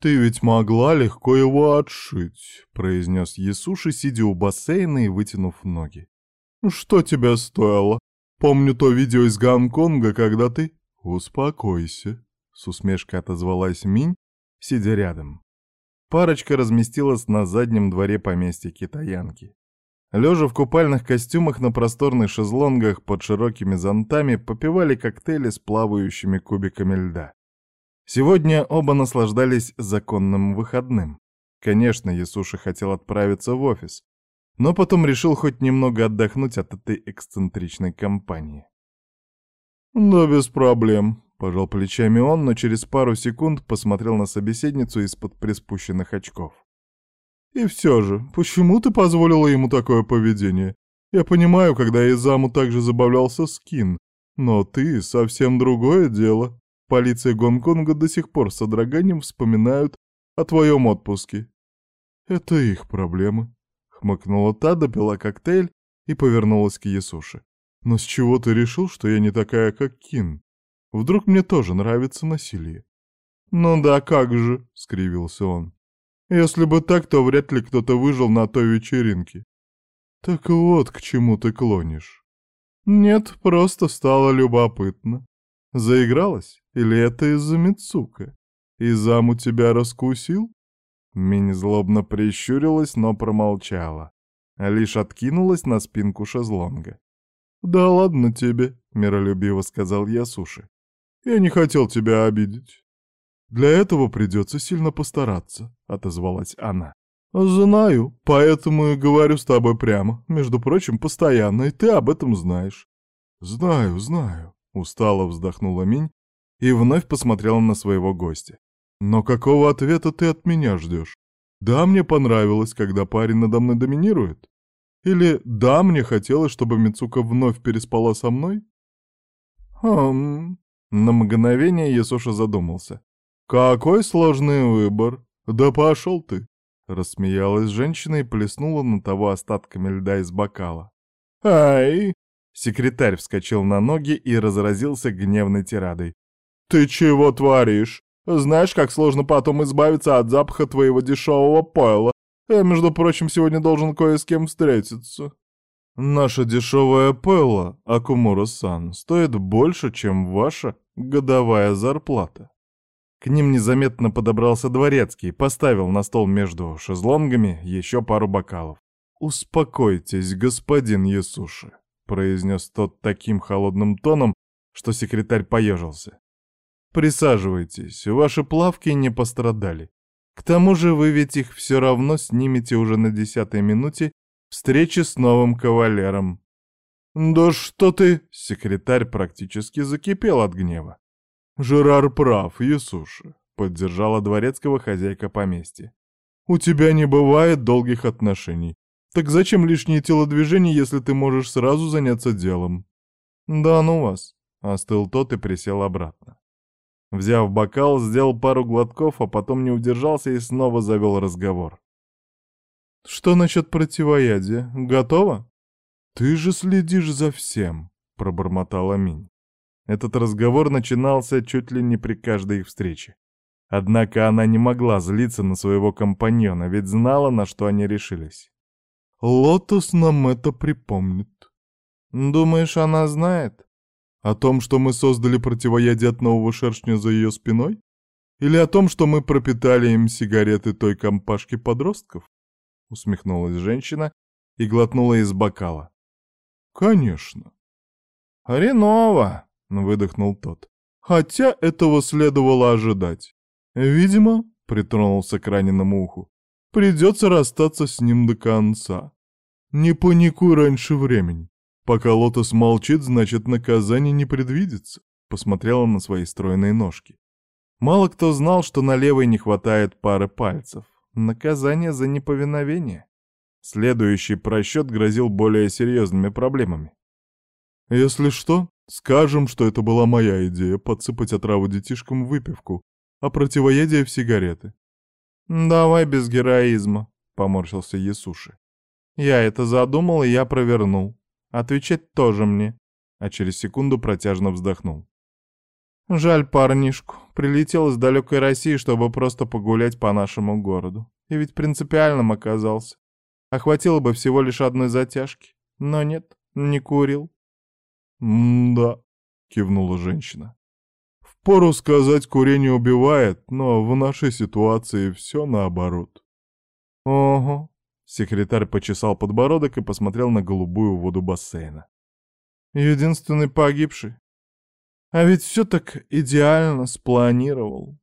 «Ты ведь могла легко его отшить», — произнес Ясуши, сидя у бассейна и вытянув ноги. «Что тебя стоило? Помню то видео из Гонконга, когда ты...» «Успокойся», — с усмешкой отозвалась Минь, сидя рядом. Парочка разместилась на заднем дворе поместья китаянки. Лежа в купальных костюмах на просторных шезлонгах под широкими зонтами попивали коктейли с плавающими кубиками льда. Сегодня оба наслаждались законным выходным. Конечно, Ясуши хотел отправиться в офис, но потом решил хоть немного отдохнуть от этой эксцентричной компании. «Да без проблем», — пожал плечами он, но через пару секунд посмотрел на собеседницу из-под приспущенных очков. «И все же, почему ты позволила ему такое поведение? Я понимаю, когда Изаму также забавлялся с Кин, но ты — совсем другое дело». Полиция Гонконга до сих пор с содроганием вспоминают о твоем отпуске. Это их проблемы. Хмыкнула та, допила коктейль и повернулась к Ясуши. Но с чего ты решил, что я не такая, как Кин? Вдруг мне тоже нравится насилие? Ну да, как же, скривился он. Если бы так, то вряд ли кто-то выжил на той вечеринке. Так вот, к чему ты клонишь. Нет, просто стало любопытно. Заигралась? Или это из-за Мицука? Изаму тебя раскусил?» Мини злобно прищурилась, но промолчала. Лишь откинулась на спинку шезлонга. «Да ладно тебе», — миролюбиво сказал я Суши. «Я не хотел тебя обидеть». «Для этого придется сильно постараться», — отозвалась она. «Знаю, поэтому и говорю с тобой прямо. Между прочим, постоянно, и ты об этом знаешь». «Знаю, знаю», — устало вздохнула Минь и вновь посмотрела на своего гостя. «Но какого ответа ты от меня ждешь? Да, мне понравилось, когда парень надо мной доминирует? Или да, мне хотелось, чтобы Мицука вновь переспала со мной?» «Хм...» На мгновение Ясуша задумался. «Какой сложный выбор! Да пошел ты!» Рассмеялась женщина и плеснула на того остатками льда из бокала. «Ай!» Секретарь вскочил на ноги и разразился гневной тирадой. «Ты чего творишь? Знаешь, как сложно потом избавиться от запаха твоего дешевого пойла? Я, между прочим, сегодня должен кое с кем встретиться». «Наша дешевая пойла, Акумура-сан, стоит больше, чем ваша годовая зарплата». К ним незаметно подобрался дворецкий, поставил на стол между шезлонгами еще пару бокалов. «Успокойтесь, господин Ясуши», — произнес тот таким холодным тоном, что секретарь поежился. Присаживайтесь, ваши плавки не пострадали. К тому же вы ведь их все равно снимете уже на десятой минуте встречи с новым кавалером. Да что ты! Секретарь практически закипел от гнева. Жерар прав, Ясуша, поддержала дворецкого хозяйка поместья. У тебя не бывает долгих отношений. Так зачем лишние телодвижения, если ты можешь сразу заняться делом? Да ну вас, остыл тот и присел обратно. Взяв бокал, сделал пару глотков, а потом не удержался и снова завел разговор. «Что насчет противоядия? Готово?» «Ты же следишь за всем», — пробормотала Минь. Этот разговор начинался чуть ли не при каждой их встрече. Однако она не могла злиться на своего компаньона, ведь знала, на что они решились. «Лотос нам это припомнит». «Думаешь, она знает?» О том, что мы создали противоядие от нового шершня за ее спиной? Или о том, что мы пропитали им сигареты той компашки подростков? Усмехнулась женщина и глотнула из бокала. Конечно. Хреново, выдохнул тот. Хотя этого следовало ожидать. Видимо, притронулся к раненому уху, придется расстаться с ним до конца. Не паникуй раньше времени. Пока Лотос молчит, значит, наказание не предвидится. Посмотрела на свои стройные ножки. Мало кто знал, что на левой не хватает пары пальцев. Наказание за неповиновение. Следующий просчет грозил более серьезными проблемами. Если что, скажем, что это была моя идея подсыпать отраву детишкам в выпивку, а противоядие в сигареты. «Давай без героизма», — поморщился Ясуши. «Я это задумал, и я провернул. Отвечать тоже мне. А через секунду протяжно вздохнул. Жаль парнишку. Прилетел из далекой России, чтобы просто погулять по нашему городу. И ведь принципиальным оказался. Охватило бы всего лишь одной затяжки. Но нет, не курил. «М-да», — кивнула женщина. «Впору сказать, курение убивает, но в нашей ситуации все наоборот». «Ого», — секретарь почесал подбородок и посмотрел на голубую воду бассейна. «Единственный погибший. А ведь все так идеально спланировал.